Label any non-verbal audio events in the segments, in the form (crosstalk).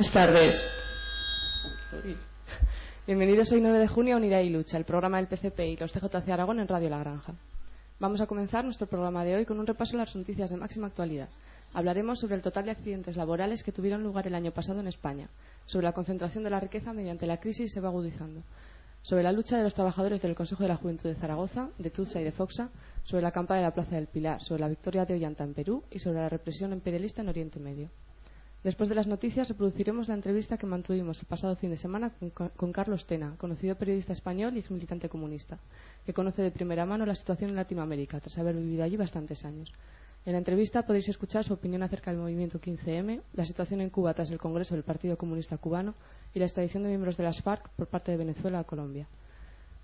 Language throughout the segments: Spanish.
Buenas tardes. Bienvenidos hoy 9 de junio a Unidad y Lucha, el programa del PCP y los CJC Aragón en Radio La Granja. Vamos a comenzar nuestro programa de hoy con un repaso de las noticias de máxima actualidad. Hablaremos sobre el total de accidentes laborales que tuvieron lugar el año pasado en España, sobre la concentración de la riqueza mediante la crisis se va agudizando, sobre la lucha de los trabajadores del Consejo de la Juventud de Zaragoza, de Tutsa y de Foxa, sobre la campa de la Plaza del Pilar, sobre la victoria de Ollanta en Perú y sobre la represión imperialista en Oriente Medio. Después de las noticias, reproduciremos la entrevista que mantuvimos el pasado fin de semana con, Carlos Tena, conocido periodista español y ex militante comunista, que conoce de primera mano la situación en Latinoamérica, tras haber vivido allí bastantes años. En la entrevista podéis escuchar su opinión acerca del movimiento 15M, la situación en Cuba tras el Congreso del Partido Comunista Cubano y la extradición de miembros de las FARC por parte de Venezuela a Colombia.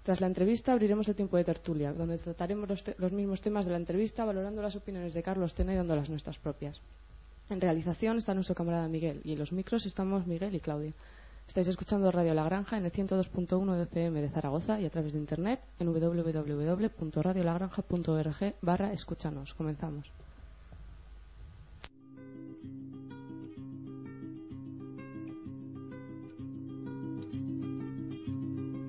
Tras la entrevista abriremos el tiempo de tertulia, donde trataremos los, los mismos temas de la entrevista, valorando las opiniones de Carlos Tena y dando las nuestras propias. En realización está nuestro camarada Miguel y en los micros estamos Miguel y Claudio. Estáis escuchando Radio La Granja en el 102.1 de FM de Zaragoza y a través de internet en www.radiolagranja.org barra escúchanos. Comenzamos.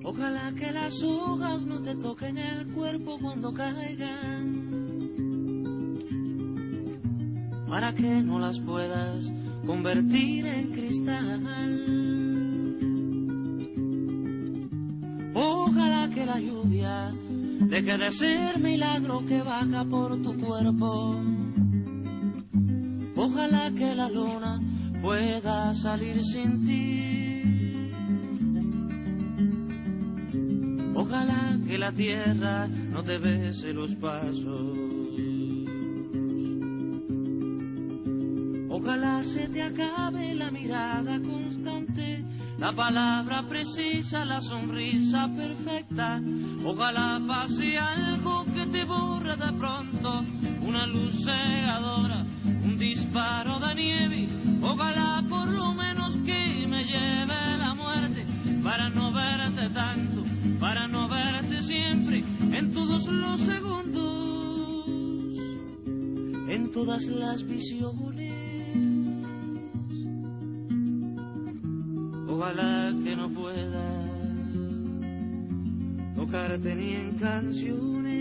Ojalá que las hojas no te toquen el cuerpo cuando caigan, para que no las puedas convertir en cristal. Ojalá que la lluvia deje de ser milagro que baja por tu cuerpo. Ojalá que la luna pueda salir sin ti. Ojalá que la tierra no te bese los pasos. Ojalá se te acabe la mirada constante, la palabra precisa, la sonrisa perfecta. Ojalá pase algo que te borre de pronto, una luz cegadora, un disparo de nieve. Ojalá por lo menos que me lleve la muerte para no verte tanto para no verte siempre en todos los segundos, en todas las visiones. Ojalá que no pueda tocarte ni en canciones.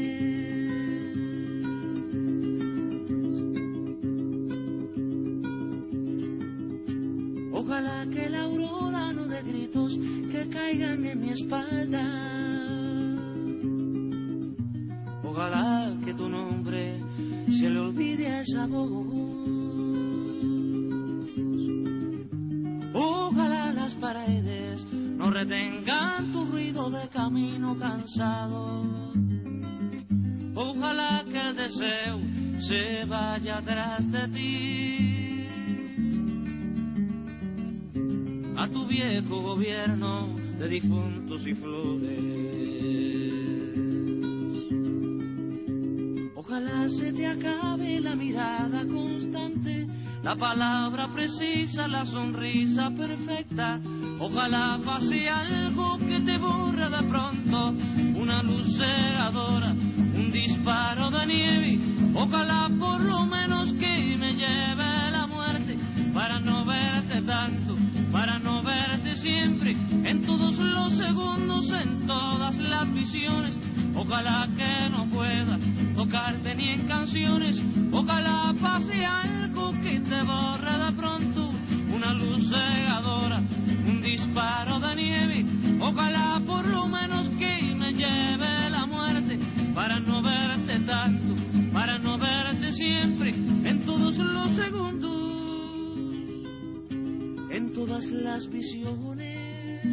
Ojalá que la aurora no dé gritos que caigan en mi espalda. Ojalá que tu nombre se le olvide a esa voz. Ojalá que el deseo se vaya atrás de ti. A tu viejo gobierno de difuntos y flores. Ojalá se te acabe la mirada constante, la palabra precisa, la sonrisa perfecta. Ojalá pase algo que te borre de pronto, una luz cegadora, un disparo de nieve. Ojalá por lo menos que me lleve la muerte. Para no verte tanto, para no verte siempre, en todos los segundos, en todas las visiones. Ojalá que no pueda tocarte ni en canciones, ojalá pase algo que te borre de pronto, una luz cegadora, disparo de nieve. Ojalá por lo menos que me lleve la muerte, para no verte tanto, para no verte siempre, en todos los segundos en todas las visiones.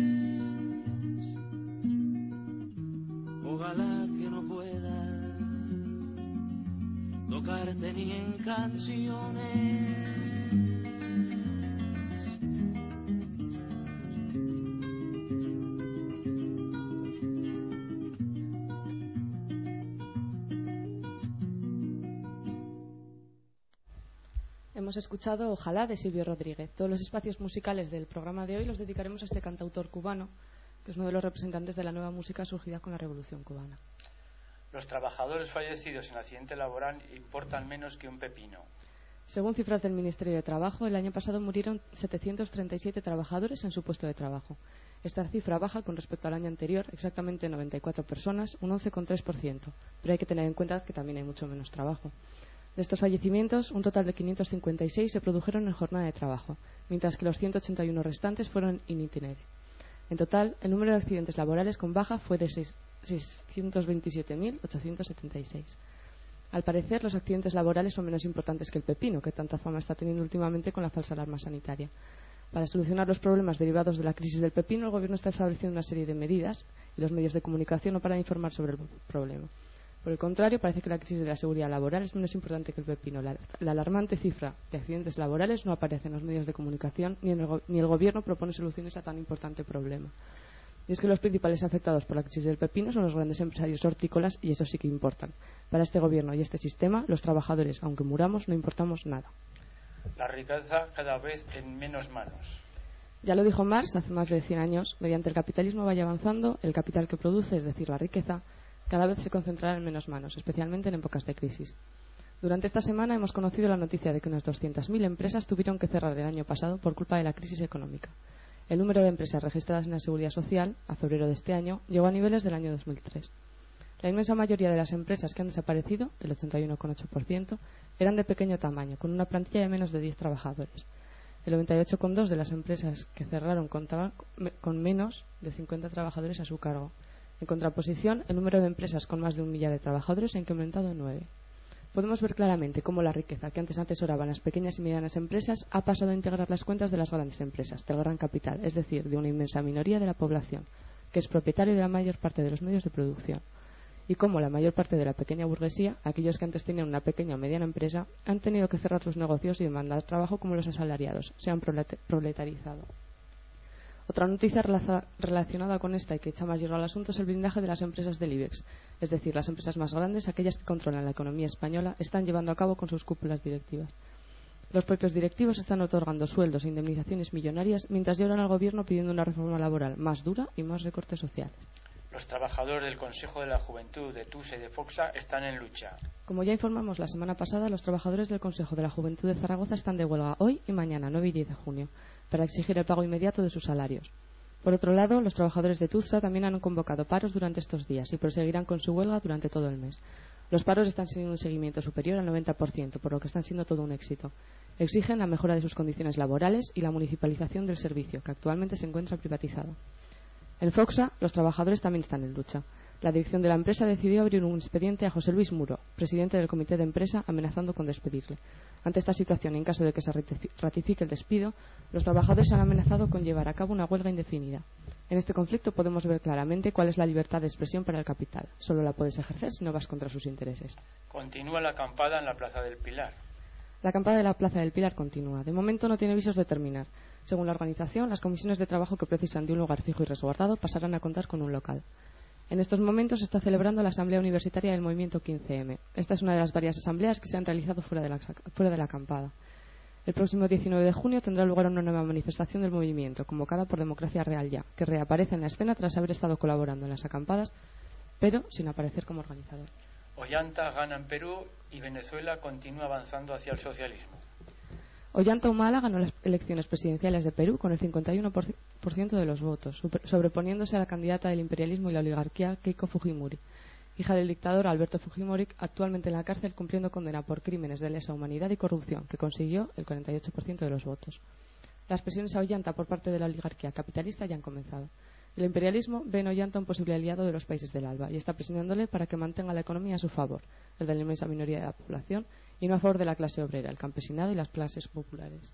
Ojalá que no pueda tocarte ni en canciones. Hemos escuchado Ojalá de Silvio Rodríguez. Todos los espacios musicales del programa de hoy los dedicaremos a este cantautor cubano, que es uno de los representantes de la nueva música surgida con la Revolución Cubana. Los trabajadores fallecidos en accidente laboral importan menos que un pepino. Según cifras del Ministerio de Trabajo, el año pasado murieron 737 trabajadores en su puesto de trabajo. Esta cifra baja con respecto al año anterior, exactamente 94 personas, un 11,3%, pero hay que tener en cuenta que también hay mucho menos trabajo. De estos fallecimientos, un total de 556 se produjeron en jornada de trabajo, mientras que los 181 restantes fueron in itinere. En total, el número de accidentes laborales con baja fue de 627.876. Al parecer, los accidentes laborales son menos importantes que el pepino, que tanta fama está teniendo últimamente con la falsa alarma sanitaria. Para solucionar los problemas derivados de la crisis del pepino, el Gobierno está estableciendo una serie de medidas y los medios de comunicación no paran de informar sobre el problema. Por el contrario, parece que la crisis de la seguridad laboral es menos importante que el pepino. La, alarmante cifra de accidentes laborales no aparece en los medios de comunicación ni, ni el Gobierno propone soluciones a tan importante problema. Y es que los principales afectados por la crisis del pepino son los grandes empresarios hortícolas y eso sí que importan. Para este gobierno y este sistema, los trabajadores, aunque muramos, no importamos nada. La riqueza cada vez en menos manos. Ya lo dijo Marx hace más de 100 años, mediante el capitalismo vaya avanzando, el capital que produce, es decir, la riqueza, cada vez se concentrará en menos manos, especialmente en épocas de crisis. Durante esta semana hemos conocido la noticia de que unas 200.000 empresas tuvieron que cerrar el año pasado por culpa de la crisis económica. El número de empresas registradas en la Seguridad Social, a febrero de este año, llegó a niveles del año 2003. La inmensa mayoría de las empresas que han desaparecido, el 81,8%, eran de pequeño tamaño, con una plantilla de menos de 10 trabajadores. El 98,2% de las empresas que cerraron contaban con menos de 50 trabajadores a su cargo. En contraposición, el número de empresas con más de un millar de trabajadores se ha incrementado en 9 podemos ver claramente cómo la riqueza que antes atesoraban las pequeñas y medianas empresas ha pasado a integrar las cuentas de las grandes empresas, del gran capital, es decir, de una inmensa minoría de la población, que es propietario de la mayor parte de los medios de producción. Y cómo la mayor parte de la pequeña burguesía, aquellos que antes tenían una pequeña o mediana empresa, han tenido que cerrar sus negocios y demandar trabajo como los asalariados, se han proletarizado. Otra noticia relacionada con esta y que echa más hierro al asunto es el blindaje de las empresas del IBEX. Es decir, las empresas más grandes, aquellas que controlan la economía española, están llevando a cabo con sus cúpulas directivas. Los propios directivos están otorgando sueldos e indemnizaciones millonarias mientras lloran al gobierno pidiendo una reforma laboral más dura y más recortes sociales. Los trabajadores del Consejo de la Juventud de TUSE y de FOXA están en lucha. Como ya informamos la semana pasada, los trabajadores del Consejo de la Juventud de Zaragoza están de huelga hoy y mañana, 9 y 10 de junio para exigir el pago inmediato de sus salarios. Por otro lado, los trabajadores de TUZA también han convocado paros durante estos días y proseguirán con su huelga durante todo el mes. Los paros están teniendo un seguimiento superior al 90%, por lo que están siendo todo un éxito. Exigen la mejora de sus condiciones laborales y la municipalización del servicio, que actualmente se encuentra privatizado. En Foxa, los trabajadores también están en lucha. La dirección de la empresa decidió abrir un expediente a José Luis Muro, presidente del comité de empresa, amenazando con despedirle. Ante esta situación, en caso de que se ratifique el despido, los trabajadores han amenazado con llevar a cabo una huelga indefinida. En este conflicto podemos ver claramente cuál es la libertad de expresión para el capital. Solo la puedes ejercer si no vas contra sus intereses. Continúa la acampada en la Plaza del Pilar. La acampada de la Plaza del Pilar continúa. De momento no tiene visos de terminar. Según la organización, las comisiones de trabajo que precisan de un lugar fijo y resguardado pasarán a contar con un local. En estos momentos se está celebrando la Asamblea Universitaria del Movimiento 15M. Esta es una de las varias asambleas que se han realizado fuera de la, acampada. El próximo 19 de junio tendrá lugar una nueva manifestación del movimiento, convocada por Democracia Real Ya, que reaparece en la escena tras haber estado colaborando en las acampadas, pero sin aparecer como organizador. Ollanta gana en Perú y Venezuela continúa avanzando hacia el socialismo. Ollanta Humala ganó las elecciones presidenciales de Perú con el 51% de los votos, sobreponiéndose a la candidata del imperialismo y la oligarquía Keiko Fujimori, hija del dictador Alberto Fujimori, actualmente en la cárcel cumpliendo condena por crímenes de lesa humanidad y corrupción, que consiguió el 48% de los votos. Las presiones a Ollanta por parte de la oligarquía capitalista ya han comenzado. El imperialismo ve en Ollanta un posible aliado de los países del ALBA y está presionándole para que mantenga la economía a su favor, el de la inmensa minoría de la población, y no a favor de la clase obrera, el campesinado y las clases populares.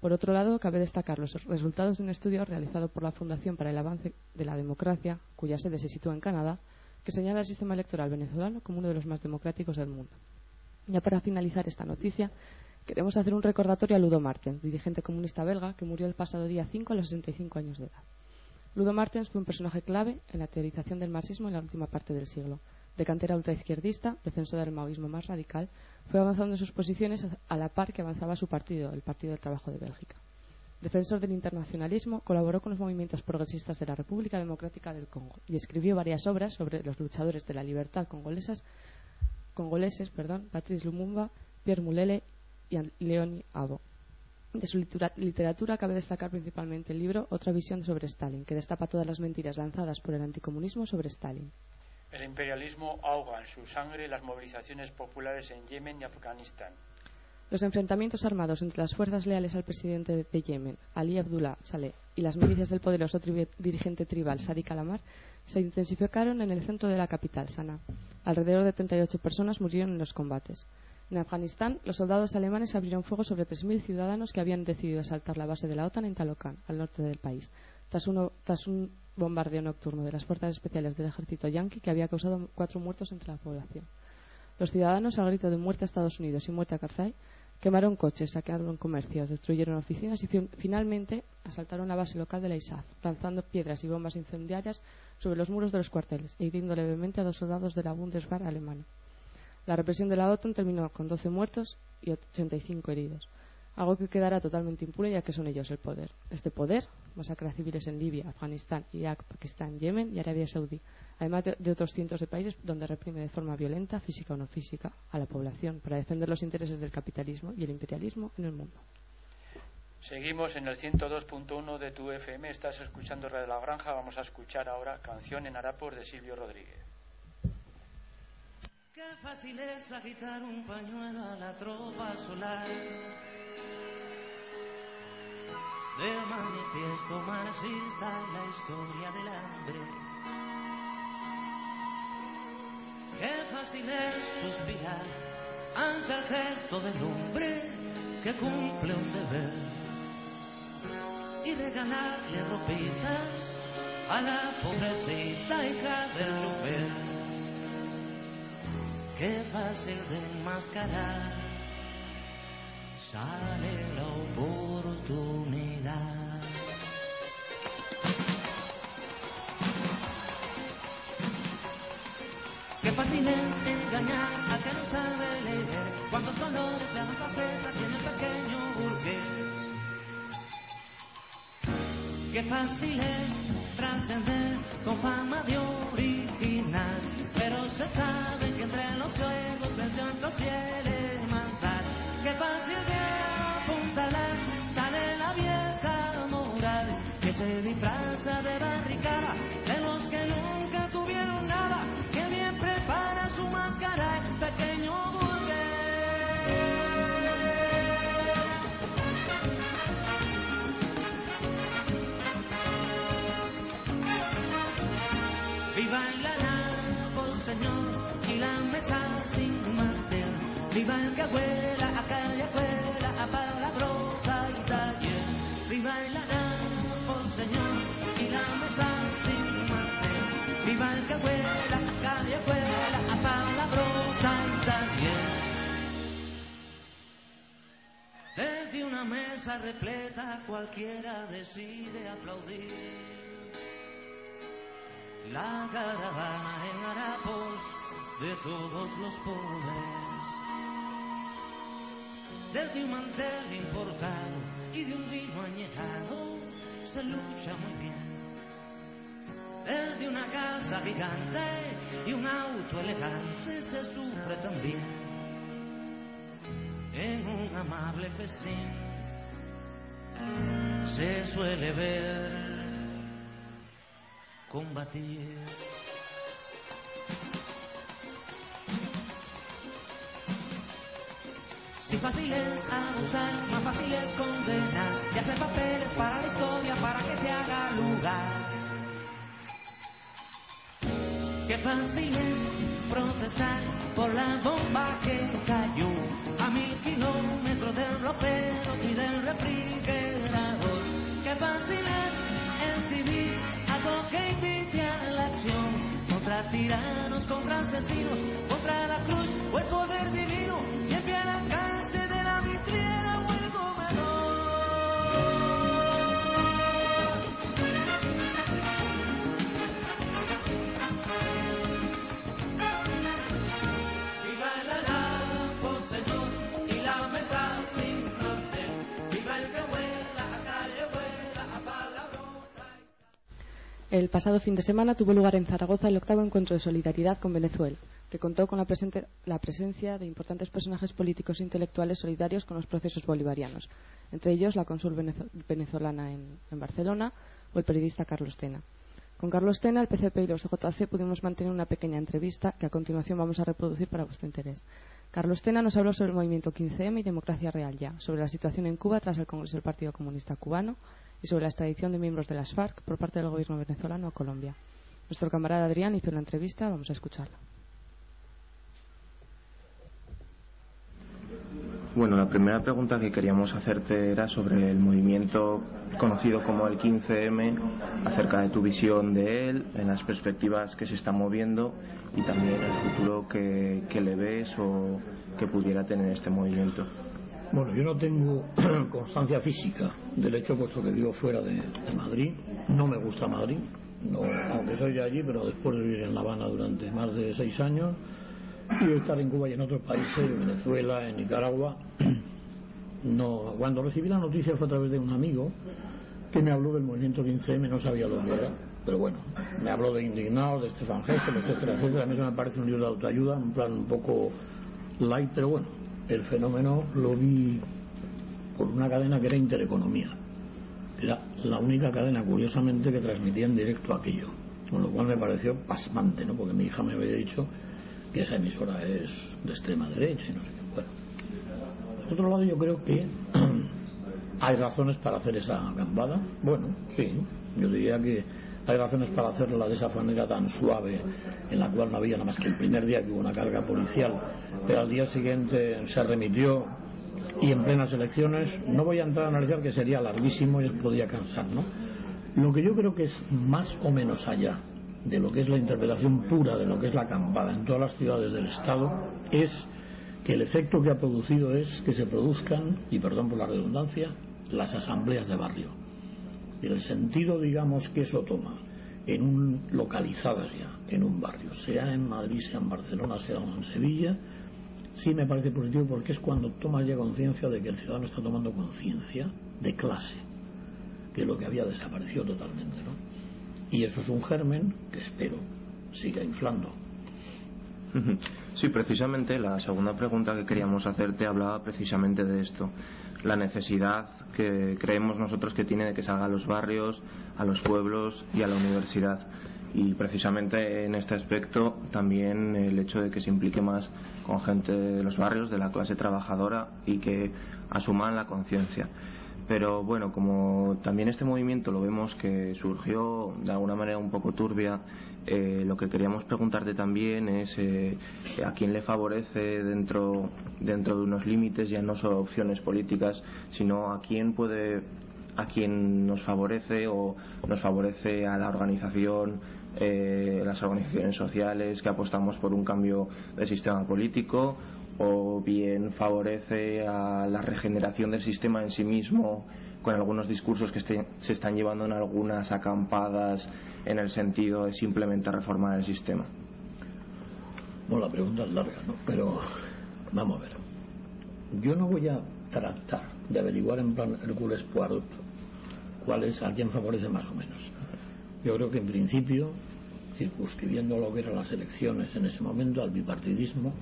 Por otro lado, cabe destacar los resultados de un estudio realizado por la Fundación para el Avance de la Democracia, cuya sede se sitúa en Canadá, que señala el sistema electoral venezolano como uno de los más democráticos del mundo. Ya para finalizar esta noticia, queremos hacer un recordatorio a Ludo Martens, dirigente comunista belga que murió el pasado día 5 a los 65 años de edad. Ludo Martens fue un personaje clave en la teorización del marxismo en la última parte del siglo de cantera ultraizquierdista, defensor del maoísmo más radical, fue avanzando en sus posiciones a la par que avanzaba su partido, el Partido del Trabajo de Bélgica. Defensor del internacionalismo, colaboró con los movimientos progresistas de la República Democrática del Congo y escribió varias obras sobre los luchadores de la libertad congoleses, perdón, Patrice Lumumba, Pierre Mulele y Leoni Abo. De su literatura cabe destacar principalmente el libro Otra visión sobre Stalin, que destapa todas las mentiras lanzadas por el anticomunismo sobre Stalin. El imperialismo ahoga en su sangre las movilizaciones populares en Yemen y Afganistán. Los enfrentamientos armados entre las fuerzas leales al presidente de Yemen, Ali Abdullah Saleh, y las milicias del poderoso dirigente tribal Sadiq Alamar se intensificaron en el centro de la capital, Sanaa. Alrededor de 38 personas murieron en los combates. En Afganistán, los soldados alemanes abrieron fuego sobre 3.000 ciudadanos que habían decidido asaltar la base de la OTAN en Talocan, al norte del país, tras, un bombardeo nocturno de las fuerzas especiales del ejército yanqui que había causado cuatro muertos entre la población. Los ciudadanos, al grito de muerte a Estados Unidos y muerte a Karzai, quemaron coches, saquearon comercios, destruyeron oficinas y finalmente asaltaron la base local de la ISAF, lanzando piedras y bombas incendiarias sobre los muros de los cuarteles e hiriendo levemente a dos soldados de la Bundeswehr alemana. La represión de la OTAN terminó con 12 muertos y 85 heridos, algo que quedará totalmente impune ya que son ellos el poder. Este poder masacra civiles en Libia, Afganistán, Irak, Pakistán, Yemen y Arabia Saudí, además de, otros cientos de países donde reprime de forma violenta, física o no física, a la población para defender los intereses del capitalismo y el imperialismo en el mundo. Seguimos en el 102.1 de tu FM, estás escuchando Radio La Granja, vamos a escuchar ahora Canción en Arapor de Silvio Rodríguez. Qué fácil es agitar un pañuelo a la tropa solar. De manifiesto marxista la historia del hambre. Qué fácil es suspirar ante el gesto del hombre que cumple un deber y regalarle ropitas a la pobrecita qué fácil de enmascarar sale la oportunidad. Qué fácil es engañar a que no sabe leer cuántos colores de faceta tiene el pequeño burgués. Qué fácil es trascender con fama de original pero se sabe Viva el que abuela, a calle abuela, a palabrota y taller. Viva el por señor, y la mesa sin mantel. Viva el que abuela, a calle abuela, a palabrota y taller. Desde una mesa repleta cualquiera decide aplaudir. La caravana en harapos de todos los pobres desde un mantel importado y de un vino añejado se lucha muy bien. Desde una casa gigante y un auto elegante se sufre también. En un amable festín se suele ver combatir. Si fácil es abusar, más fácil es condenar y hacer papeles para la historia para que se haga lugar. Qué fácil es protestar por la bomba que cayó a mil kilómetros del ropero y del refrigerador. Qué fácil es escribir algo que invite a la acción contra tiranos, contra asesinos, contra la cruz o el poder divino El pasado fin de semana tuvo lugar en Zaragoza el octavo encuentro de solidaridad con Venezuela, que contó con la, la, presencia de importantes personajes políticos e intelectuales solidarios con los procesos bolivarianos, entre ellos la cónsul venezolana en, en, Barcelona o el periodista Carlos Tena. Con Carlos Tena, el PCP y los OJC pudimos mantener una pequeña entrevista que a continuación vamos a reproducir para vuestro interés. Carlos Tena nos habló sobre el movimiento 15M y democracia real ya, sobre la situación en Cuba tras el Congreso del Partido Comunista Cubano y sobre la extradición de miembros de las FARC por parte del gobierno venezolano a Colombia. Nuestro camarada Adrián hizo una entrevista, vamos a escucharla. Bueno, la primera pregunta que queríamos hacerte era sobre el movimiento conocido como el 15M, acerca de tu visión de él, en las perspectivas que se están moviendo y también el futuro que, le ves o que pudiera tener este movimiento. Bueno, yo no tengo (clears throat) constancia física del hecho, puesto que vivo fuera de, Madrid. No me gusta Madrid, no, aunque soy de allí, pero después de vivir en La Habana durante más de seis años y estar en Cuba y en otros países, en Venezuela, en Nicaragua, (clears throat) no, cuando recibí la noticia fue a través de un amigo que me habló del movimiento 15M, no sabía lo que era, pero bueno, me habló de Indignados, de Stefan Hessel, etcétera, etcétera. A mí eso me parece un libro de autoayuda, un plan un poco light, pero bueno, el fenómeno lo vi por una cadena que era Intereconomía. Era la única cadena, curiosamente, que transmitía en directo aquello. Con lo cual me pareció pasmante, ¿no? Porque mi hija me había dicho que esa emisora es de extrema derecha y no sé qué. Bueno, por otro lado, yo creo que (clears throat) hay razones para hacer esa gambada. Bueno, sí, yo diría que hay razones para hacerla de esa manera tan suave, en la cual no había nada más que el primer día que hubo una carga policial, pero al día siguiente se remitió y en plenas elecciones. No voy a entrar a analizar que sería larguísimo y podía cansar, ¿no? Lo que yo creo que es más o menos allá de lo que es la interpretación pura de lo que es la acampada en todas las ciudades del Estado es que el efecto que ha producido es que se produzcan, y perdón por la redundancia, las asambleas de barrio. Y el sentido, digamos, que eso toma en un, localizadas ya en un barrio, sea en Madrid, sea en Barcelona, sea en Sevilla, sí me parece positivo porque es cuando tomas ya conciencia de que el ciudadano está tomando conciencia de clase, que es lo que había desaparecido totalmente, ¿no? Y eso es un germen que espero siga inflando. Sí, precisamente la segunda pregunta que queríamos hacerte hablaba precisamente de esto, la necesidad que creemos nosotros que tiene de que salga a los barrios, a los pueblos y a la universidad. Y precisamente en este aspecto también el hecho de que se implique más con gente de los barrios, de la clase trabajadora y que asuman la conciencia pero bueno, como también este movimiento lo vemos que surgió de alguna manera un poco turbia, eh, lo que queríamos preguntarte también es eh, a quién le favorece dentro, dentro de unos límites, ya no solo opciones políticas, sino a quién puede a quién nos favorece o nos favorece a la organización, eh, las organizaciones sociales que apostamos por un cambio del sistema político o bien favorece a la regeneración del sistema en sí mismo con algunos discursos que se están llevando en algunas acampadas en el sentido de simplemente reformar el sistema. Bueno, la pregunta es larga, ¿no? Pero vamos a ver. Yo no voy a tratar de averiguar en plan Hércules Poirot cuál es a quién favorece más o menos. Yo creo que en principio, circunscribiendo lo que eran las elecciones en ese momento al bipartidismo,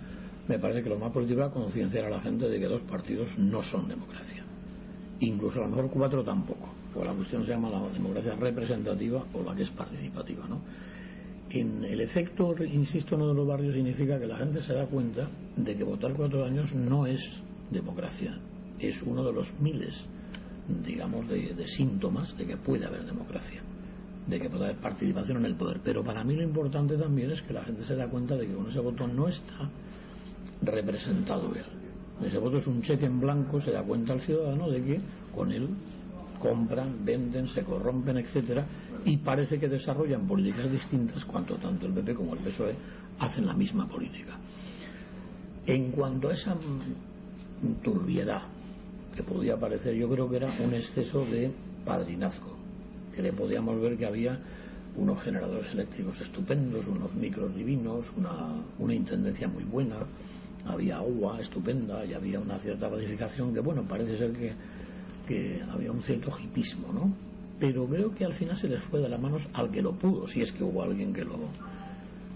me parece que lo más positivo es concienciar a la gente de que dos partidos no son democracia. Incluso a lo mejor cuatro tampoco, porque la cuestión se llama la democracia representativa o la que es participativa. ¿no? En el efecto, insisto, no de los barrios significa que la gente se da cuenta de que votar cuatro años no es democracia, es uno de los miles, digamos, de, de síntomas de que puede haber democracia de que puede haber participación en el poder. Pero para mí lo importante también es que la gente se da cuenta de que con ese voto no está representado él. Ese voto es un cheque en blanco, se da cuenta el ciudadano de que con él compran, venden, se corrompen, etcétera, y parece que desarrollan políticas distintas cuanto tanto el PP como el PSOE hacen la misma política. En cuanto a esa turbiedad que podía parecer, yo creo que era un exceso de padrinazgo, que le podíamos ver que había unos generadores eléctricos estupendos, unos micros divinos, una, una intendencia muy buena, había agua estupenda y había una cierta pacificación que, bueno, parece ser que, que había un cierto hipismo, ¿no? Pero creo que al final se les fue de las manos al que lo pudo, si es que hubo alguien que lo,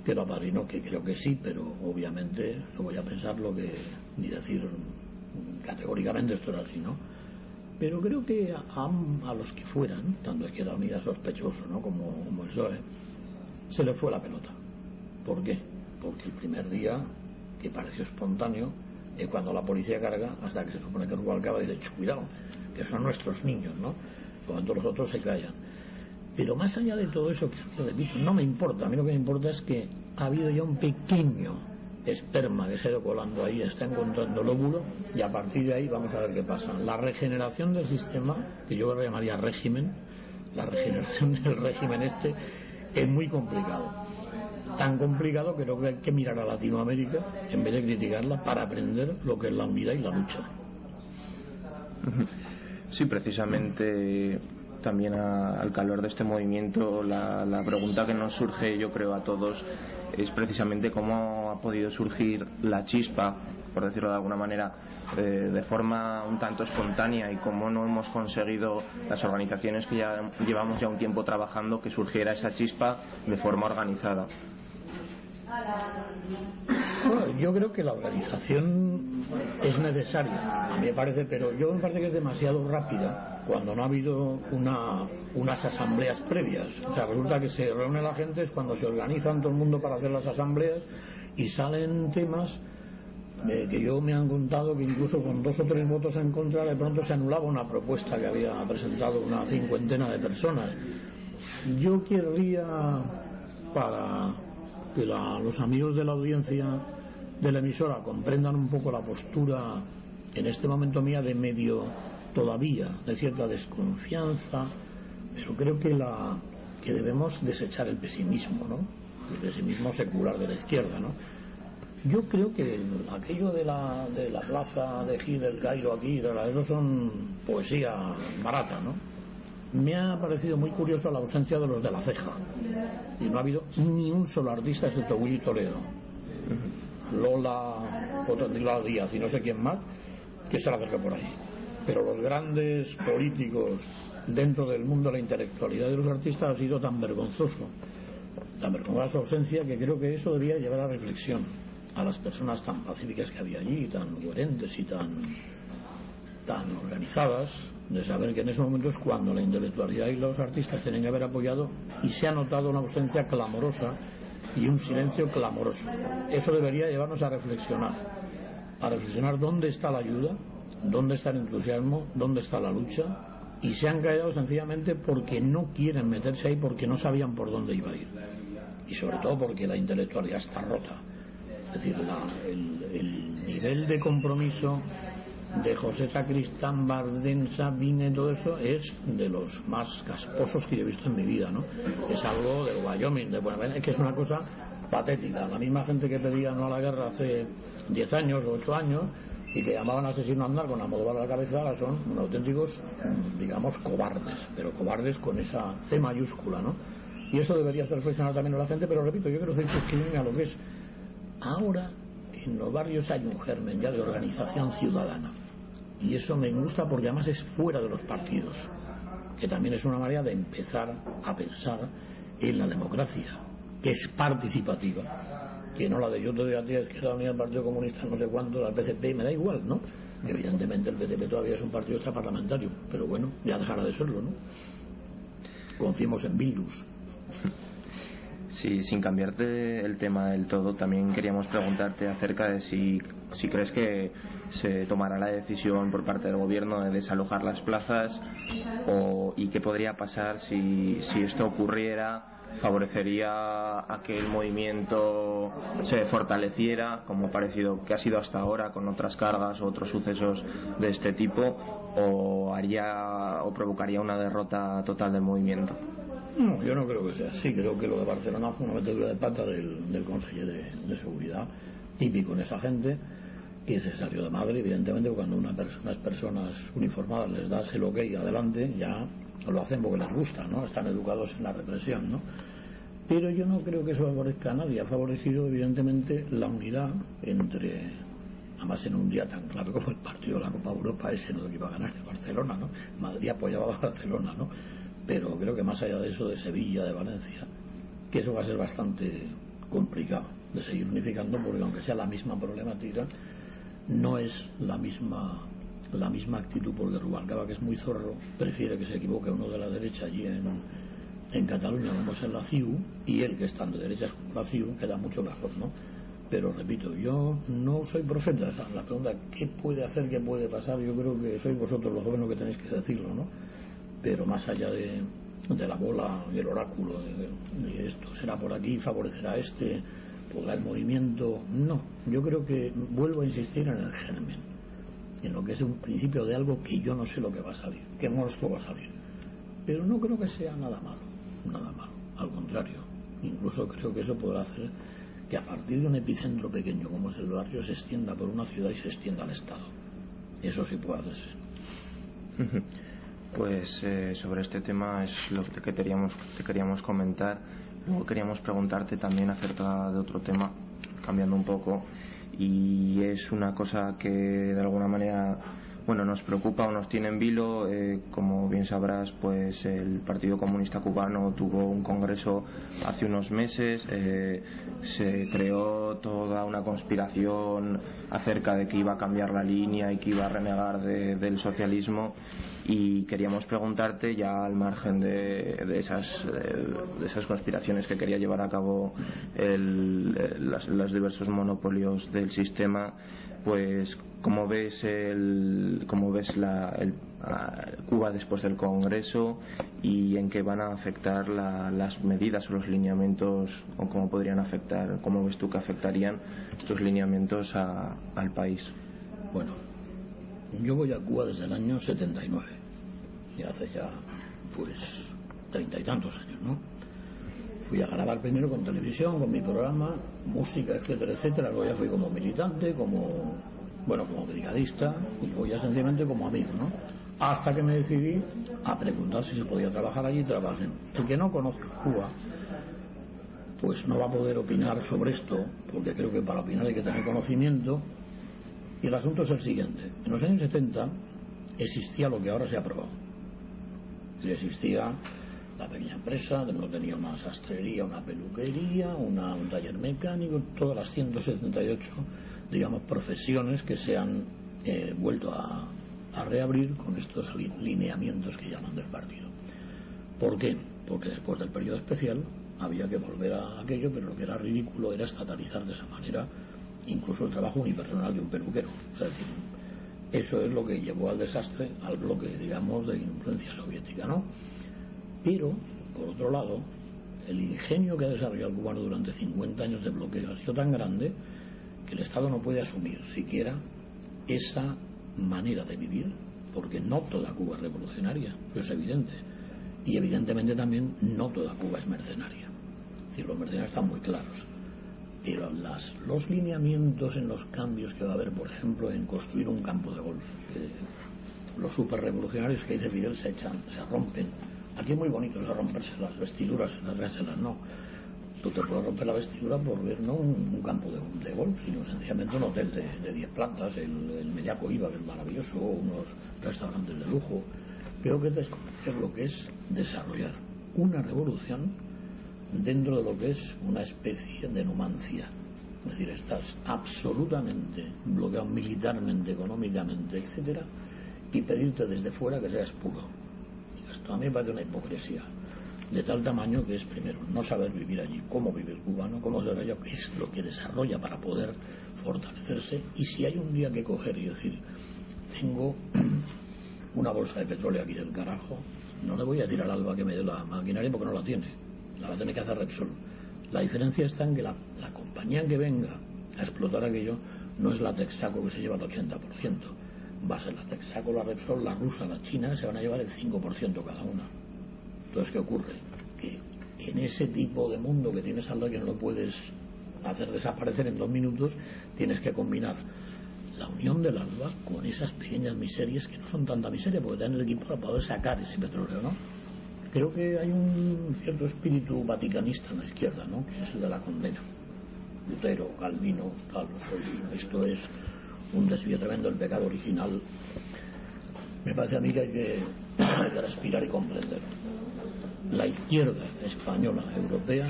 que lo apadrinó, que creo que sí, pero obviamente no voy a pensar lo que ni decir categóricamente esto era así, ¿no? Pero creo que a, los que fueran, tanto que era unidad sospechoso, ¿no? Como, el PSOE, se le fue la pelota. ¿Por qué? Porque el primer día, que pareció espontáneo, es cuando la policía carga, hasta que se supone que Rubalcaba dice, cuidado, que son nuestros niños, ¿no? Cuando los otros se callan. Pero más allá de todo eso, que no me importa, a mí lo que me importa es que ha habido ya un pequeño esperma que se ha ido colando ahí, está encontrando lóbulo y a partir de ahí vamos a ver qué pasa. La regeneración del sistema, que yo llamaría régimen, la regeneración (laughs) del régimen este es muy complicado. Tan complicado creo que hay que mirar a Latinoamérica en vez de criticarla para aprender lo que es la unidad y la lucha. Sí, precisamente también al calor de este movimiento, la, la, pregunta que nos surge, yo creo, a todos es precisamente cómo ha podido surgir la chispa, por decirlo de alguna manera, eh, de forma un tanto espontánea y cómo no hemos conseguido las organizaciones que ya llevamos ya un tiempo trabajando que surgiera esa chispa de forma organizada yo creo que la organización es necesaria, me parece, pero yo me parece que es demasiado rápida cuando no ha habido una, unas asambleas previas. O sea, resulta que se reúne la gente es cuando se organizan todo el mundo para hacer las asambleas y salen temas eh, que yo me han contado que incluso con dos o tres votos en contra de pronto se anulaba una propuesta que había presentado una cincuentena de personas. Yo querría para que los amigos de la audiencia de la emisora comprendan un poco la postura en este momento mía de medio todavía de cierta desconfianza. Pero creo que la que debemos desechar el pesimismo no el pesimismo secular de la izquierda no yo creo que aquello de la, de la plaza de Gil del Cairo aquí eso son poesía barata no me ha parecido muy curioso la ausencia de los de la ceja. Y no ha habido ni un solo artista excepto Willy Toledo. Lola, Lola Díaz y no sé quién más, que se la acerca por ahí. Pero los grandes políticos dentro del mundo de la intelectualidad de los artistas ha sido tan vergonzoso, tan vergonzosa su ausencia, que creo que eso debía llevar a reflexión a las personas tan pacíficas que había allí, tan coherentes y tan, tan organizadas, de saber que en ese momento es cuando la intelectualidad y los artistas tienen que haber apoyado y se ha notado una ausencia clamorosa y un silencio clamoroso. Eso debería llevarnos a reflexionar, a reflexionar dónde está la ayuda, dónde está el entusiasmo, dónde está la lucha y se han callado sencillamente porque no quieren meterse ahí porque no sabían por dónde iba a ir y sobre todo porque la intelectualidad está rota. Es decir, el nivel de compromiso de José Sacristán, Bardén, Sabine, todo eso es de los más casposos que yo he visto en mi vida, ¿no? Es algo del Wyoming, de bueno, es que es una cosa patética. La misma gente que pedía no a la guerra hace 10 años o 8 años y que llamaban asesino a andar con la moda a la cabeza, son auténticos, digamos, cobardes, pero cobardes con esa C mayúscula, ¿no? Y eso debería hacer reflexionar también a la gente, pero repito, yo creo que es a lo que es. Ahora en los barrios hay un germen ya de organización ciudadana. Y eso me gusta porque además es fuera de los partidos, que también es una manera de empezar a pensar en la democracia, que es participativa, que no la de yo te digo a ti, que la unidad del Partido Comunista, no sé cuánto, la PCP, me da igual, ¿no? Evidentemente el PCP todavía es un partido extraparlamentario, pero bueno, ya dejará de serlo, ¿no? Confiemos en Bildus. Sí, sin cambiarte el tema del todo, también queríamos preguntarte acerca de si, si crees que se tomará la decisión por parte del gobierno de desalojar las plazas o, y qué podría pasar si, si esto ocurriera favorecería a que el movimiento se fortaleciera como parecido que ha sido hasta ahora con otras cargas o otros sucesos de este tipo o haría o provocaría una derrota total del movimiento. No, yo no creo que sea así. Creo que lo de Barcelona fue una metedura de pata del, del Consejo de, Seguridad, típico en esa gente, que se salió de madre, evidentemente, cuando una unas personas uniformadas les das el ok adelante, ya lo hacen porque les gusta, ¿no? Están educados en la represión, ¿no? Pero yo no creo que eso favorezca a nadie. Ha favorecido, evidentemente, la unidad entre además en un día tan claro como el partido de la Copa Europa ese no lo iba a ganar el Barcelona, ¿no? Madrid apoyaba a Barcelona, ¿no? Pero creo que más allá de eso, de Sevilla, de Valencia, que eso va a ser bastante complicado de seguir unificando porque aunque sea la misma problemática, no es la misma la misma actitud porque Rubalcaba, que es muy zorro, prefiere que se equivoque uno de la derecha allí en, en Cataluña como es en la CIU y él que estando de derechas como la CIU queda mucho mejor, ¿no? Pero repito, yo no soy profeta. la pregunta, ¿qué puede hacer, qué puede pasar? Yo creo que sois vosotros los jóvenes que tenéis que decirlo, ¿no? Pero más allá de, la bola y el oráculo, de, esto será por aquí, favorecerá a este, podrá el movimiento. No, yo creo que vuelvo a insistir en el germen, en lo que es un principio de algo que yo no sé lo que va a salir, qué monstruo va a salir. Pero no creo que sea nada malo, nada malo. Al contrario, incluso creo que eso podrá hacer que a partir de un epicentro pequeño como es el barrio se extienda por una ciudad y se extienda al Estado. Eso sí puede hacerse. (laughs) Pues eh, sobre este tema es lo que queríamos, te queríamos comentar. Luego queríamos preguntarte también acerca de otro tema, cambiando un poco, y es una cosa que de alguna manera bueno, nos preocupa o nos tiene en vilo. Eh, como bien sabrás, pues el Partido Comunista Cubano tuvo un congreso hace unos meses. Eh, se creó toda una conspiración acerca de que iba a cambiar la línea y que iba a renegar del socialismo. Y queríamos preguntarte, ya al margen de, esas, de esas conspiraciones que quería llevar a cabo los diversos monopolios del sistema, pues cómo ves el cómo ves la, Cuba después del Congreso y en qué van a afectar las medidas o los lineamientos o cómo podrían afectar cómo ves tú que afectarían estos lineamientos al país. Bueno yo voy a Cuba desde el año 79 y hace ya pues treinta y tantos años no fui a grabar primero con televisión con mi programa música etcétera etcétera luego ya fui como militante como bueno, como brigadista y luego ya sencillamente como amigo, ¿no? Hasta que me decidí a preguntar si se podía trabajar allí y trabajé. El que no conozca Cuba, pues no va a poder opinar sobre esto, porque creo que para opinar hay que tener conocimiento. Y el asunto es el siguiente. En los años 70 existía lo que ahora se ha aprobado. Y existía la pequeña empresa, no tenía una sastrería, una peluquería, un taller mecánico, todas las 178 digamos, profesiones que se han eh, vuelto a, reabrir con estos lineamientos que llaman del partido. ¿Por qué? Porque después del periodo especial había que volver a aquello, pero lo que era ridículo era estatalizar de esa manera incluso el trabajo unipersonal de un peluquero. O sea, eso es lo que llevó al desastre, al bloque, digamos, de influencia soviética, ¿no? Pero, por otro lado, el ingenio que ha desarrollado el cubano durante 50 años de bloqueo ha sido tan grande el Estado no puede asumir siquiera esa manera de vivir, porque no toda Cuba es revolucionaria, eso es evidente. Y evidentemente también no toda Cuba es mercenaria. Es decir, los mercenarios están muy claros. Pero las, los lineamientos en los cambios que va a haber, por ejemplo, en construir un campo de golf, los superrevolucionarios que dice Fidel se echan, se rompen. Aquí es muy bonito eso, romperse las vestiduras, las no tú te puedes romper la vestidura por ver no un, campo de, golf, sino sencillamente un hotel de 10 plantas, el, el Mellaco Iba, que es maravilloso, unos restaurantes de lujo. Creo que es desconocer lo que es desarrollar una revolución dentro de lo que es una especie de numancia. Es decir, estás absolutamente bloqueado militarmente, económicamente, etcétera, y pedirte desde fuera que seas puro. Esto a mí me parece una hipocresía de tal tamaño que es primero no saber vivir allí, cómo vive el cubano, cómo se desarrolla, qué es lo que desarrolla para poder fortalecerse y si hay un día que coger y decir, tengo una bolsa de petróleo aquí del carajo, no le voy a decir al Alba que me dé la maquinaria porque no la tiene, la va a tener que hacer Repsol. La diferencia está en que la, compañía que venga a explotar aquello no es la Texaco que se lleva el 80%, va a ser la Texaco, la Repsol, la rusa, la china, se van a llevar el 5% cada una entonces, ¿qué ocurre? Que en ese tipo de mundo que tienes al lado que no lo puedes hacer desaparecer en dos minutos, tienes que combinar la unión del alba con esas pequeñas miserias que no son tanta miseria porque dan el equipo para poder sacar ese petróleo, ¿no? Creo que hay un cierto espíritu vaticanista en la izquierda, ¿no? Que es el de la condena. Lutero, Calvino, tal, esto es un desvío tremendo del pecado original. Me parece a mí que hay que, hay que respirar y comprender la izquierda española, europea,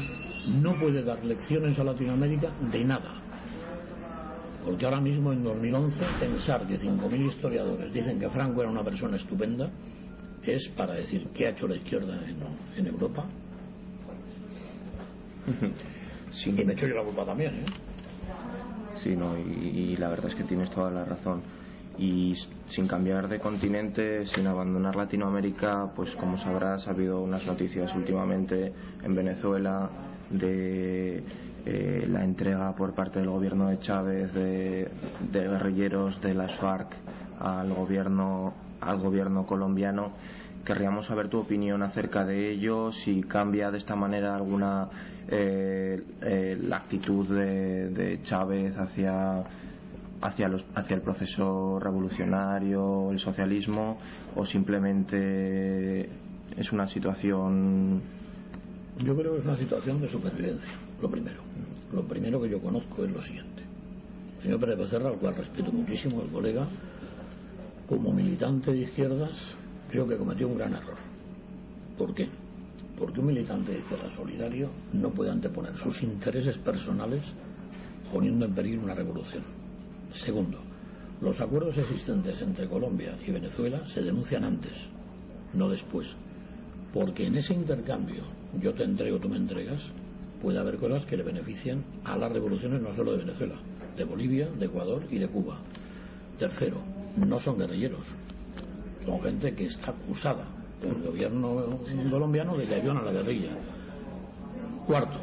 no puede dar lecciones a Latinoamérica de nada. Porque ahora mismo, en 2011, pensar que 5.000 historiadores dicen que Franco era una persona estupenda es para decir qué ha hecho la izquierda en, Europa. Sí. Y me echo yo la culpa también, ¿eh? Sí, no, y, la verdad es que tienes toda la razón. Y sin cambiar de continente, sin abandonar Latinoamérica, pues como sabrás, ha habido unas noticias últimamente en Venezuela de eh, la entrega por parte del gobierno de Chávez de, guerrilleros de las FARC al gobierno al gobierno colombiano querríamos saber tu opinión acerca de ello si cambia de esta manera alguna eh, eh, la actitud de, Chávez hacia hacia, los, hacia el proceso revolucionario, el socialismo, o simplemente es una situación. Yo creo que es una situación de supervivencia, lo primero. Lo primero que yo conozco es lo siguiente. El señor Pérez Becerra, al cual respeto muchísimo, el colega, como militante de izquierdas, creo que cometió un gran error. ¿Por qué? Porque un militante de izquierda solidario no puede anteponer sus intereses personales poniendo en peligro una revolución. Segundo, los acuerdos existentes entre Colombia y Venezuela se denuncian antes, no después. Porque en ese intercambio, yo te entrego, tú me entregas, puede haber cosas que le beneficien a las revoluciones no solo de Venezuela, de Bolivia, de Ecuador y de Cuba. Tercero, no son guerrilleros, son gente que está acusada por el gobierno colombiano de que ayudan a la guerrilla. Cuarto,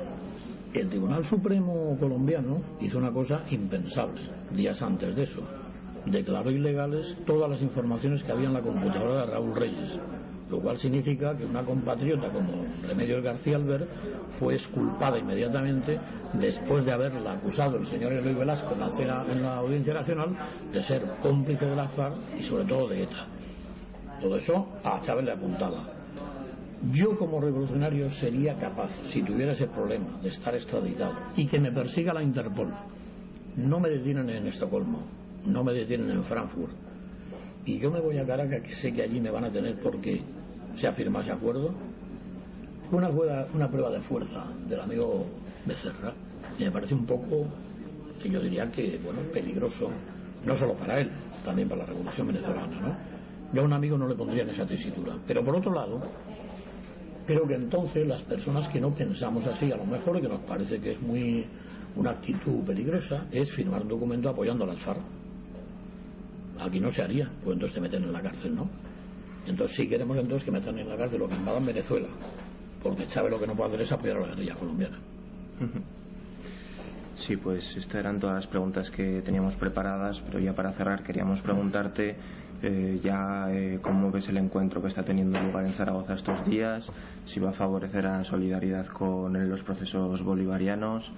el Tribunal Supremo colombiano hizo una cosa impensable días antes de eso. Declaró ilegales todas las informaciones que había en la computadora de Raúl Reyes lo cual significa que una compatriota como Remedios García Albert fue exculpada inmediatamente después de haberla acusado el señor Eloy Velasco en la, en la Audiencia Nacional de ser cómplice de la FARC y sobre todo de ETA. Todo eso a Chávez le apuntaba. Yo como revolucionario sería capaz, si tuviera ese problema de estar extraditado y que me persiga la Interpol, no me detienen en Estocolmo, no me detienen en Frankfurt, y yo me voy a Caracas que sé que allí me van a tener porque se ha ese acuerdo. Una, prueba de fuerza del amigo Becerra y me parece un poco, que yo diría que, bueno, peligroso, no solo para él, también para la revolución venezolana, ¿no? Yo a un amigo no le pondría en esa tesitura. Pero por otro lado, creo que entonces las personas que no pensamos así, a lo mejor, que nos parece que es muy una actitud peligrosa, es firmar un documento apoyando a las FARC Aquí no se haría, pues entonces te meten en la cárcel, ¿no? Entonces sí queremos entonces que metan en la cárcel lo que invadan Venezuela, porque Chávez lo que no puede hacer es apoyar a la guerrilla colombiana. Sí, pues estas eran todas las preguntas que teníamos preparadas, pero ya para cerrar queríamos preguntarte eh, ya eh, cómo ves el encuentro que está teniendo lugar en Zaragoza estos días, si va a favorecer a solidaridad con los procesos bolivarianos,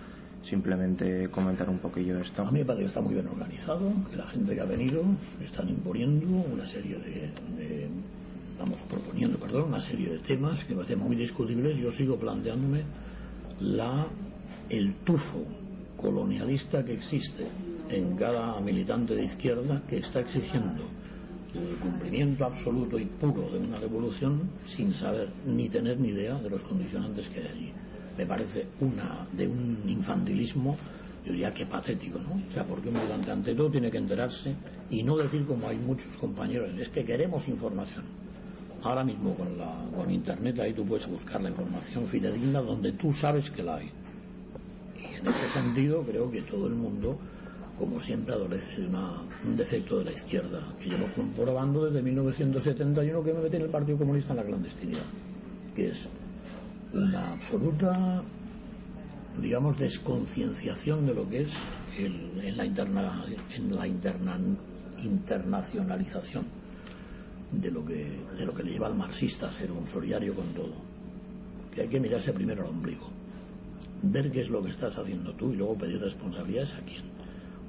simplemente comentar un poquillo esto. A mí me parece que está muy bien organizado, que la gente que ha venido están imponiendo una serie de, de proponiendo, perdón, una serie de temas que me parecen muy discutibles. Yo sigo planteándome la, el tufo colonialista que existe en cada militante de izquierda que está exigiendo el cumplimiento absoluto y puro de una revolución sin saber ni tener ni idea de los condicionantes que hay allí me parece una de un infantilismo yo diría que patético, ¿no? O sea, porque un militante ante todo tiene que enterarse y no decir como hay muchos compañeros, es que queremos información. Ahora mismo con, la, con Internet ahí tú puedes buscar la información fidedigna donde tú sabes que la hay. Y en ese sentido creo que todo el mundo, como siempre, adolece de un defecto de la izquierda, que llevo comprobando desde 1971 que me metí en el Partido Comunista en la clandestinidad, que es una absoluta, digamos, desconcienciación de lo que es en la, interna, en la interna, internacionalización de lo, que, de lo que le lleva al marxista a ser un solidario con todo. Que hay que mirarse primero al ombligo, ver qué es lo que estás haciendo tú y luego pedir responsabilidades a quién.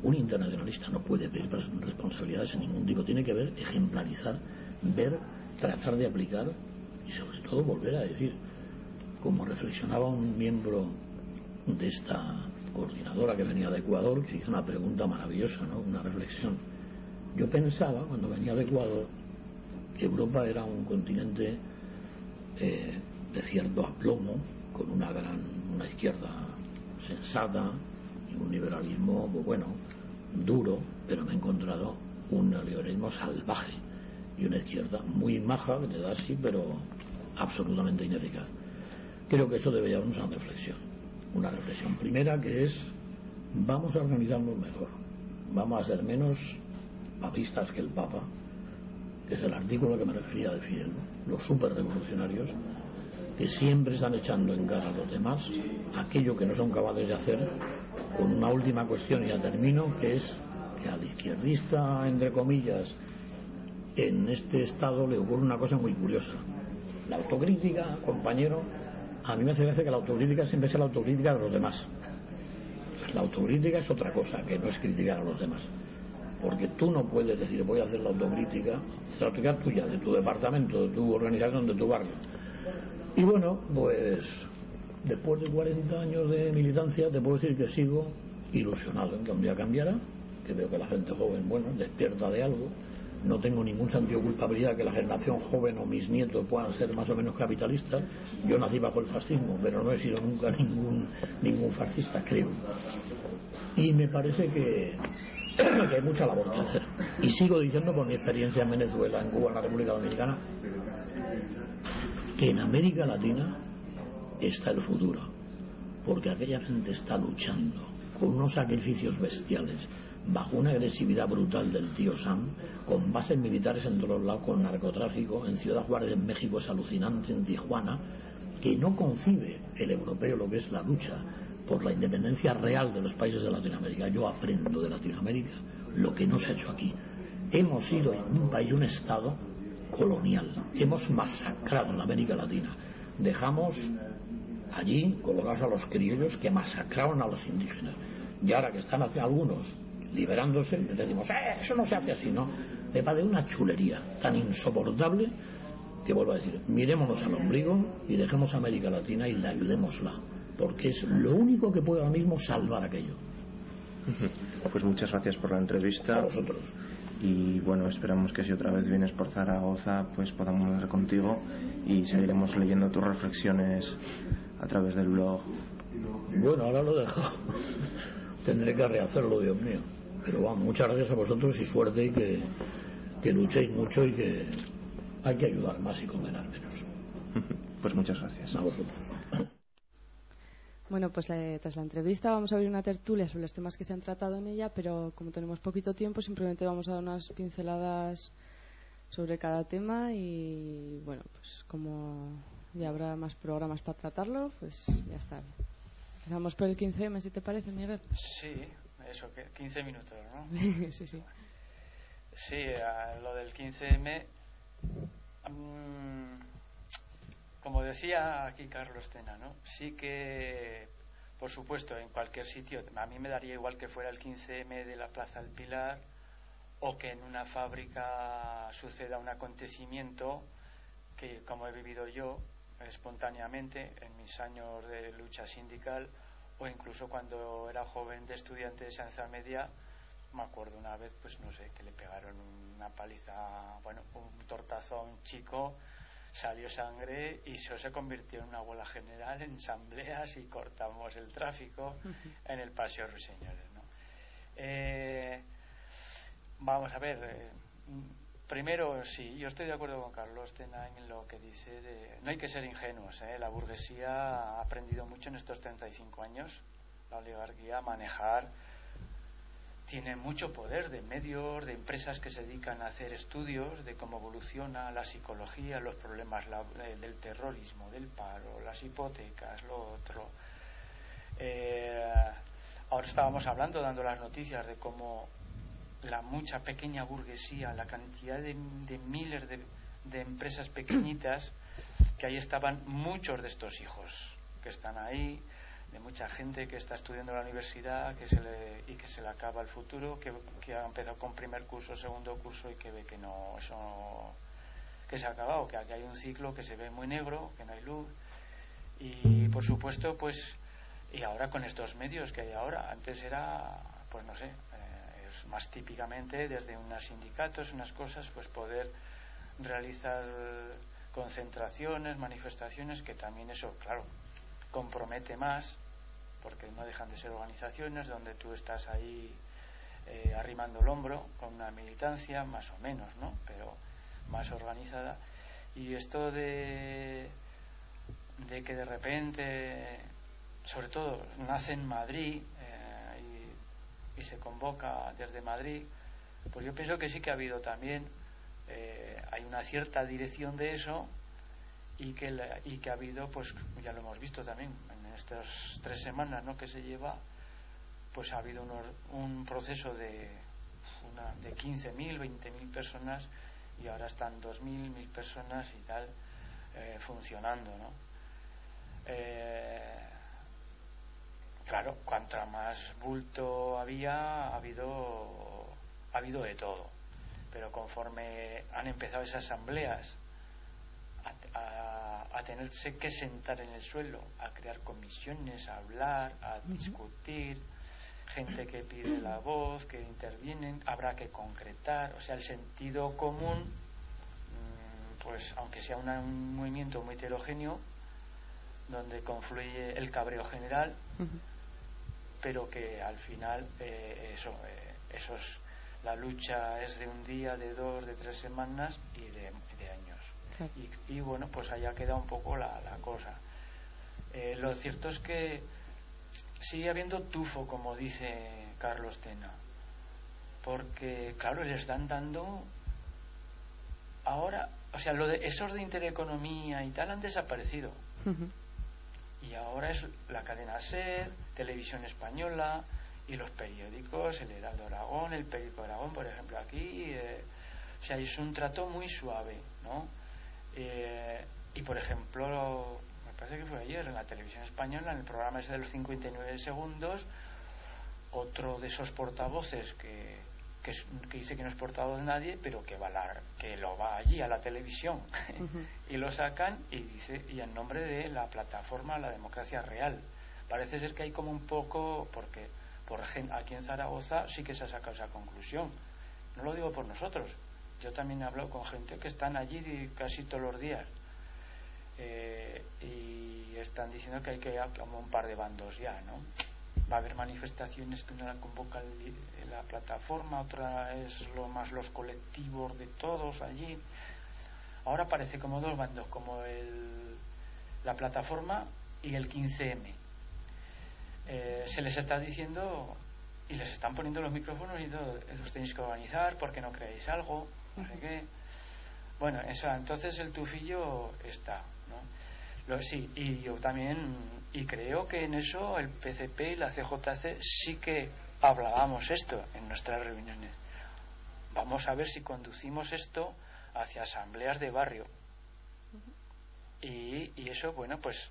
Un internacionalista no puede pedir responsabilidades en ningún tipo, tiene que ver, ejemplarizar, ver, tratar de aplicar y sobre todo volver a decir, como reflexionaba un miembro de esta coordinadora que venía de Ecuador, que hizo una pregunta maravillosa, ¿no? una reflexión. Yo pensaba, cuando venía de Ecuador, que Europa era un continente eh, de cierto aplomo, con una gran una izquierda sensata y un liberalismo pues bueno duro pero me he encontrado un neoliberalismo salvaje y una izquierda muy maja que te da así pero absolutamente ineficaz. Creo que eso debe llevarnos una reflexión. Una reflexión primera que es vamos a organizarnos mejor. Vamos a ser menos papistas que el Papa que es el artículo que me refería de Fidel los super revolucionarios que siempre están echando en cara a los demás aquello que no son capaces de hacer con una última cuestión y ya termino que es que al izquierdista entre comillas en este estado le ocurre una cosa muy curiosa. La autocrítica compañero a mí me hace gracia que la autocrítica siempre sea la autocrítica de los demás. La autocrítica es otra cosa que no es criticar a los demás. Porque tú no puedes decir voy a hacer la autocrítica la autocrítica tuya, de tu departamento, de tu organización, de tu barrio y bueno, pues después de 40 años de militancia te puedo decir que sigo ilusionado en que un día cambiará que veo que la gente joven, bueno, despierta de algo no tengo ningún sentido de culpabilidad que la generación joven o mis nietos puedan ser más o menos capitalistas. Yo nací bajo el fascismo, pero no he sido nunca ningún, ningún fascista, creo. Y me parece que, (coughs) que hay mucha labor que hacer. Y sigo diciendo por mi experiencia en Venezuela, en Cuba, en la República Dominicana, que en América Latina está el futuro, porque aquella gente está luchando con unos sacrificios bestiales bajo una agresividad brutal del tío Sam, con bases militares en todos lados, con narcotráfico, en Ciudad Juárez, en México es alucinante, en Tijuana, que no concibe el europeo lo que es la lucha por la independencia real de los países de Latinoamérica. Yo aprendo de Latinoamérica lo que no se ha hecho aquí. Hemos sido un país, un Estado colonial. Hemos masacrado en la América Latina. Dejamos allí colocados a los criollos que masacraron a los indígenas. Y ahora que están algunos liberándose, les decimos, eh, eso no se hace así, ¿no? Me de una chulería tan insoportable que vuelvo a decir, mirémonos al ombligo y dejemos a América Latina y la ayudémosla, porque es lo único que puede ahora mismo salvar aquello. Pues muchas gracias por la entrevista. A vosotros. Y bueno, esperamos que si otra vez vienes por Zaragoza, pues podamos hablar contigo y seguiremos leyendo tus reflexiones a través del blog. Bueno, ahora lo dejo. (laughs) Tendré que rehacerlo, Dios mío. Pero vamos, muchas gracias a vosotros y suerte y que, que luchéis mucho y que hay que ayudar más y condenar menos. (laughs) Pues muchas gracias. A vosotros. Bueno, pues tras la entrevista vamos a abrir una tertulia sobre los temas que se han tratado en ella, pero como tenemos poquito tiempo, simplemente vamos a dar unas pinceladas sobre cada tema y bueno, pues como ya habrá más programas para tratarlo, pues ya está. Empezamos por el 15M, si te parece, Miguel. Sí, eso, 15 minutos, ¿no? (laughs) sí, sí. Sí, lo del 15M. Mm, como decía aquí Carlos Tena, ¿no? Sí que, por supuesto, en cualquier sitio, a mí me daría igual que fuera el 15M de la Plaza del Pilar o que en una fábrica suceda un acontecimiento que, como he vivido yo, espontáneamente en mis años de lucha sindical o incluso cuando era joven de estudiante de Sanza Media me acuerdo una vez pues no sé que le pegaron una paliza bueno un tortazo a un chico salió sangre y eso se convirtió en una bola general en asambleas y cortamos el tráfico en el paseo Ruiseñores ¿no? Eh, vamos a ver eh, Primero, sí, yo estoy de acuerdo con Carlos Tenain en lo que dice de... No hay que ser ingenuos, ¿eh? la burguesía ha aprendido mucho en estos 35 años, la oligarquía, manejar, tiene mucho poder de medios, de empresas que se dedican a hacer estudios de cómo evoluciona la psicología, los problemas eh, del terrorismo, del paro, las hipotecas, lo otro. Eh, ahora estábamos hablando, dando las noticias de cómo la mucha pequeña burguesía, la cantidad de, miles de, empresas pequeñitas, que ahí estaban muchos de estos hijos que están ahí, de mucha gente que está estudiando en la universidad que se le, y que se le acaba el futuro, que, que ha empezado con primer curso, segundo curso y que ve que no, eso que se ha acabado, que aquí hay un ciclo que se ve muy negro, que no hay luz. Y por supuesto, pues, y ahora con estos medios que hay ahora, antes era, pues no sé, más típicamente desde unos sindicatos, unas cosas, pues poder realizar concentraciones, manifestaciones, que también eso, claro, compromete más, porque no dejan de ser organizaciones donde tú estás ahí eh, arrimando el hombro con una militancia, más o menos, ¿no? Pero más organizada. Y esto de, de que de repente, sobre todo, nace en Madrid y, se convoca desde Madrid, pues yo pienso que sí que ha habido también, eh, hay una cierta dirección de eso y que, y que ha habido, pues ya lo hemos visto también en estas tres semanas ¿no? que se lleva, pues ha habido un proceso de, una, de 15.000, 20.000 personas y ahora están 2.000, 1.000 personas y tal eh, funcionando, ¿no? Eh, claro, cuanta más bulto había, ha habido, ha habido de todo. Pero conforme han empezado esas asambleas a, a, tenerse que sentar en el suelo, a crear comisiones, a hablar, a discutir, gente que pide la voz, que intervienen, habrá que concretar, o sea, el sentido común, mm, pues aunque sea un movimiento muy heterogéneo, donde confluye el cabreo general, pero que al final eh, eso, eh, esos, la lucha es de un día, de dos, de tres semanas y de, años. Y, bueno, pues allá queda un poco la, la cosa. Eh, lo cierto es que sigue habiendo tufo, como dice Carlos Tena, porque, claro, le están dando ahora, o sea, lo de, esos de intereconomía y tal han desaparecido. Y ahora es la cadena SER, Televisión Española y los periódicos, el Heraldo Aragón, el Periódico Aragón, por ejemplo, aquí. Eh, o sea, es un trato muy suave, ¿no? Eh, y, por ejemplo, parece que fue ayer en la televisión española, en el programa ese de los 59 segundos, otro de esos portavoces que, que, dice que no es portavoz de nadie, pero que va que lo va allí a la televisión (laughs) y lo sacan y dice y en nombre de la plataforma La Democracia Real. Parece ser que hay como un poco porque por aquí en Zaragoza sí que se ha sacado esa conclusión. No lo digo por nosotros. Yo también he hablado con gente que están allí casi todos los días eh, y están diciendo que hay que ir como un par de bandos ya, ¿no? Va a haber manifestaciones que una la convoca la plataforma, otra es lo más los colectivos de todos allí. Ahora parece como dos bandos, como el, la plataforma y el 15M. Eh, se les está diciendo y les están poniendo los micrófonos y todo, los tenéis que organizar porque no creéis algo, no sé qué. Bueno, eso, entonces el tufillo está sí, y yo también, y creo que en eso el PCP y la CJC sí que hablábamos esto en nuestras reuniones. Vamos a ver si conducimos esto hacia asambleas de barrio. y, y, eso, bueno, pues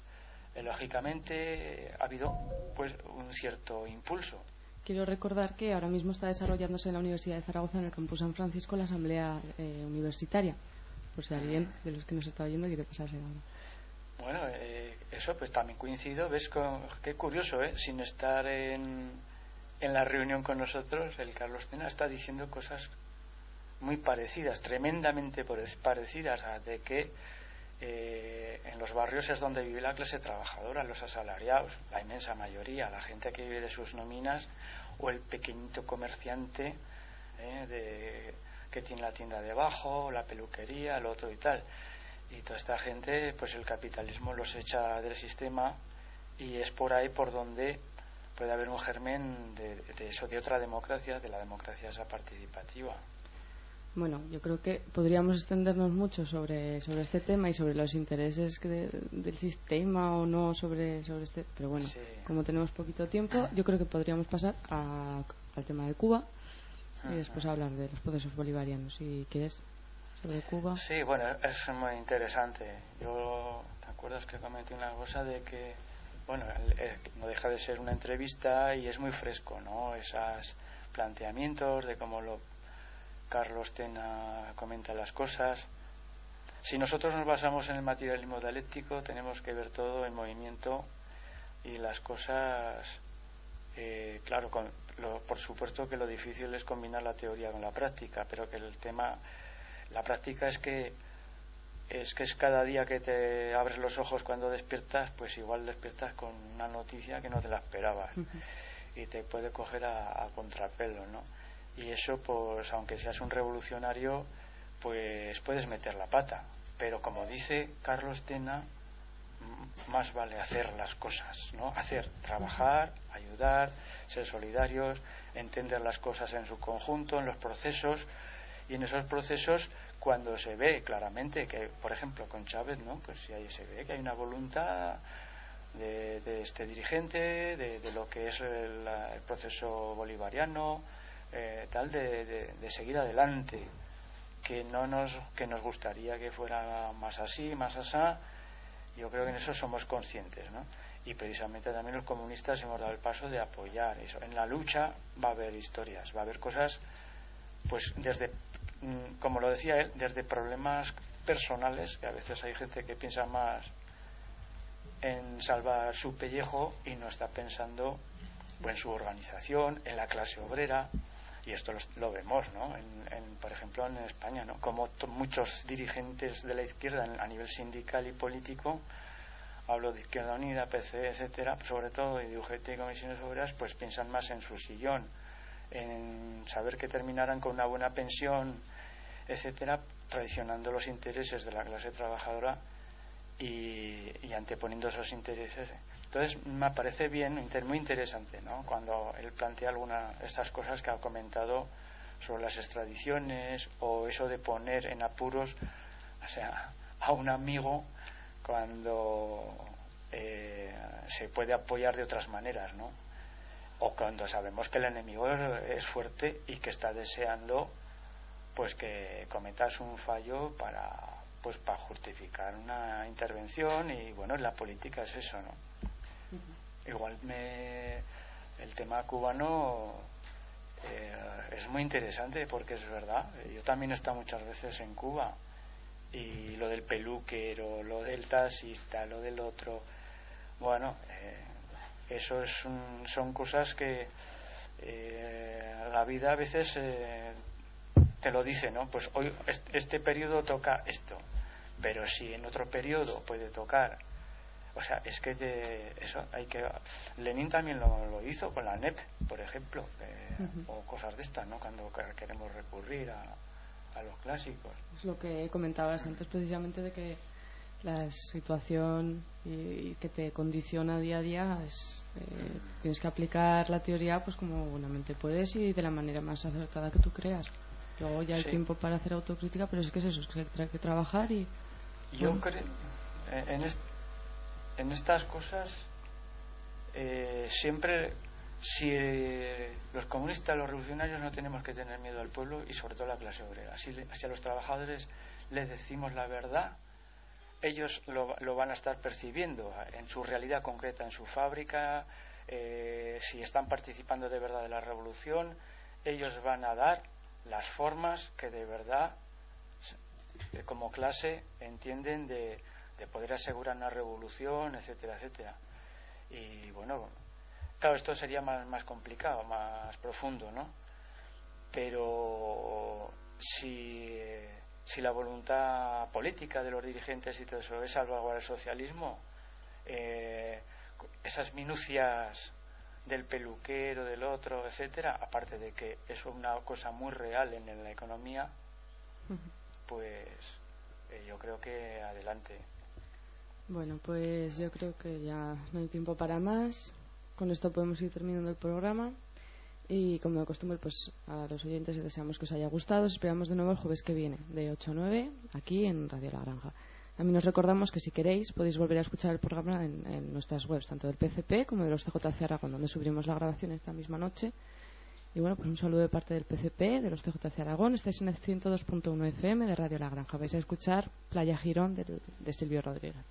eh, lógicamente ha habido pues un cierto impulso. Quiero recordar que ahora mismo está desarrollándose en la Universidad de Zaragoza, en el campus San Francisco, la asamblea eh, universitaria. Por si alguien de los que nos está oyendo quiere pasarse ahora. Bueno, eh, eso pues también coincido, ves con, qué curioso, ¿eh? Sin estar en, en la reunión con nosotros, el Carlos Tena está diciendo cosas muy parecidas, tremendamente parecidas, a de que eh, en los barrios es donde vive la clase trabajadora, los asalariados, la inmensa mayoría, la gente que vive de sus nóminas o el pequeñito comerciante eh, de, que tiene la tienda debajo, la peluquería, el otro y tal y toda esta gente, pues el capitalismo los echa del sistema y es por ahí por donde puede haber un germen de, eso, de otra democracia, de la democracia esa participativa. Bueno, yo creo que podríamos extendernos mucho sobre, sobre este tema y sobre los intereses del sistema o no sobre, sobre este. Pero bueno, como tenemos poquito tiempo, yo creo que podríamos pasar al tema de Cuba y después hablar de los procesos bolivarianos. Si quieres Sí, bueno, es muy interesante. Yo, ¿te acuerdas que comenté una cosa de que, bueno, no deja de ser una entrevista y es muy fresco, ¿no? Esos planteamientos de cómo lo Carlos Tena comenta las cosas. Si nosotros nos basamos en el materialismo dialéctico, tenemos que ver todo en movimiento y las cosas, eh, claro, por supuesto que lo difícil es combinar la teoría con la práctica, pero que el tema la práctica es que es que es cada día que te abres los ojos cuando despiertas, pues igual despiertas con una noticia que no te la esperabas y te puede coger a, contrapelo, ¿no? Y eso, pues, aunque seas un revolucionario, pues puedes meter la pata. Pero como dice Carlos Tena, más vale hacer las cosas, ¿no? Hacer, trabajar, ayudar, ser solidarios, entender las cosas en su conjunto, en los procesos, y en esos procesos cuando se ve claramente que, por ejemplo, con Chávez, ¿no? Pues si ahí se ve que hay una voluntad de, este dirigente, de, lo que es el, proceso bolivariano, eh, tal, de, seguir adelante, que no nos que nos gustaría que fuera más así, más asá. Yo creo que en eso somos conscientes, ¿no? Y precisamente también los comunistas hemos dado el paso de apoyar eso. En la lucha va a haber historias, va a haber cosas, pues desde, como lo decía él, desde problemas personales, que a veces hay gente que piensa más en salvar su pellejo y no está pensando en su organización, en la clase obrera, y esto lo, vemos, ¿no? En, por ejemplo, en España, ¿no? Como muchos dirigentes de la izquierda a nivel sindical y político, hablo de Izquierda Unida, PC, etcétera, sobre todo de UGT y Comisiones Obreras, pues piensan más en su sillón, en saber que terminarán con una buena pensión, etcétera, traicionando los intereses de la clase trabajadora y, anteponiendo esos intereses. Entonces me parece bien, muy interesante, ¿no? Cuando él plantea alguna de estas cosas que ha comentado sobre las extradiciones o eso de poner en apuros, o sea, a un amigo cuando eh, se puede apoyar de otras maneras, ¿no? O cuando sabemos que el enemigo es fuerte y que está deseando pues que cometas un fallo para pues para justificar una intervención y bueno en la política es eso no igual me el tema cubano eh, es muy interesante porque es verdad. Yo también he estado muchas veces en Cuba y lo del peluquero lo del taxista lo del otro bueno eh, eso es son cosas que eh, la vida a veces te lo dice, ¿no? Pues hoy este periodo toca esto, pero si en otro periodo puede tocar, o sea, es que eso hay que. Lenin también lo, hizo con la NEP, por ejemplo, eh, o cosas de estas, ¿no? Cuando queremos recurrir a, los clásicos. Es lo que comentabas antes, precisamente, de que la situación y, que te condiciona día a día es, eh, tienes que aplicar la teoría pues como buenamente puedes y de la manera más acertada que tú creas. Luego ya hay tiempo para hacer autocrítica, pero es que es eso, es que hay que trabajar y... Yo creo, en, en estas cosas, eh, siempre, si eh, los comunistas, los revolucionarios, no tenemos que tener miedo al pueblo y sobre todo a la clase obrera. Si, si a los trabajadores les decimos la verdad, ellos lo, lo, van a estar percibiendo en su realidad concreta, en su fábrica, eh, si están participando de verdad de la revolución, ellos van a dar las formas que de verdad como clase entienden de, poder asegurar una revolución, etcétera, etcétera. Y bueno, claro, esto sería más, más complicado, más profundo, ¿no? Pero si, si la voluntad política de los dirigentes y todo eso es salvaguardar el socialismo, eh, esas minucias del peluquero, del otro, etcétera, aparte de que es una cosa muy real en, la economía, pues eh, yo creo que adelante. Bueno, pues yo creo que ya no hay tiempo para más. Con esto podemos ir terminando el programa. Y como de costumbre, pues a los oyentes deseamos que os haya gustado. esperamos de nuevo el jueves que viene, de 8 a 9, aquí en Radio La Granja. También os recordamos que si queréis podéis volver a escuchar el programa en, nuestras webs, tanto del PCP como de los CJC Aragón, donde subiremos la grabación esta misma noche. Y bueno, pues un saludo de parte del PCP, de los CJC Aragón. Estáis en el 102.1 FM de Radio La Granja. Vais a escuchar Playa Girón de Silvio Rodríguez.